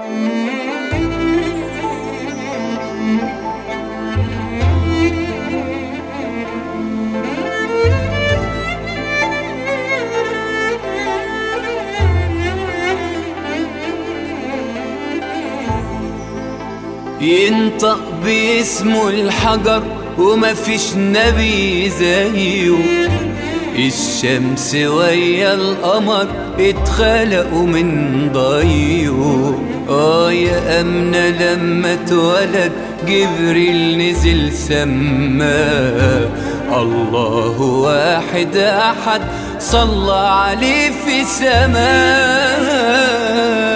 ينطق باسمه الحجر وما فيش نبي زيه. الشمس ويا القمر اتخلقوا من ضيه آه يا أمنة لما اتولد جبريل نزل سماه الله واحد أحد صلى عليه في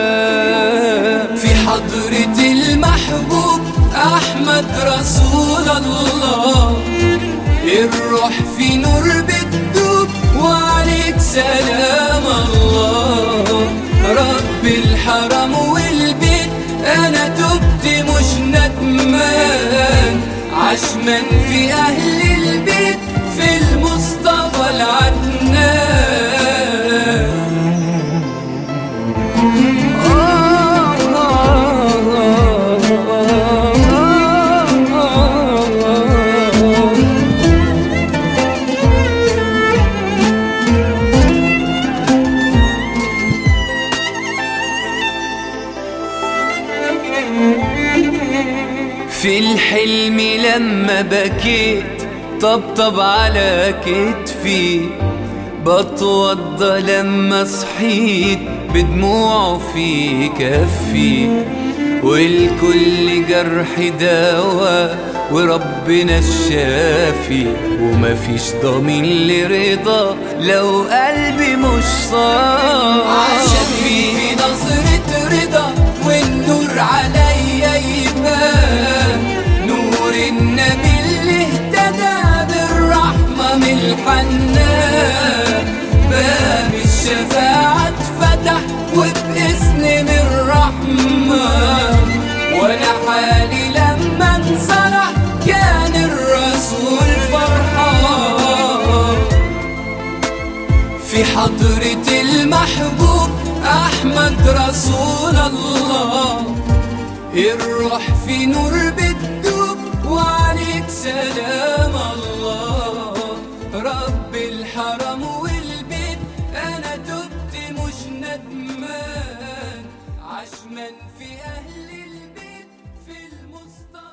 سماه في حضرة المحبوب أحمد رسول الله. الروح في نور سلام الله. رب الحرم والبيت أنا تبت مش ندمان عشمان في أهل البيت في المصطفى العدنان في الحلم لما بكيت طبطب على كتفي. بتوضى لما صحيت بدموعه في كفي. والكل جرح دواء وربنا الشافي. ومفيش ضمين لرضا لو قلبي مش صافي عشان فيه نظرة باب الشفاعة اتفتح وباسم من الرحمن. وأنا حالي لما انصلح كان الرسول فرحان. في حضرة المحبوب أحمد رسول الله. الروح في نور بتدوب وعليك سلام الله. رب الحرم عشمن في أهل البيت في المصطفى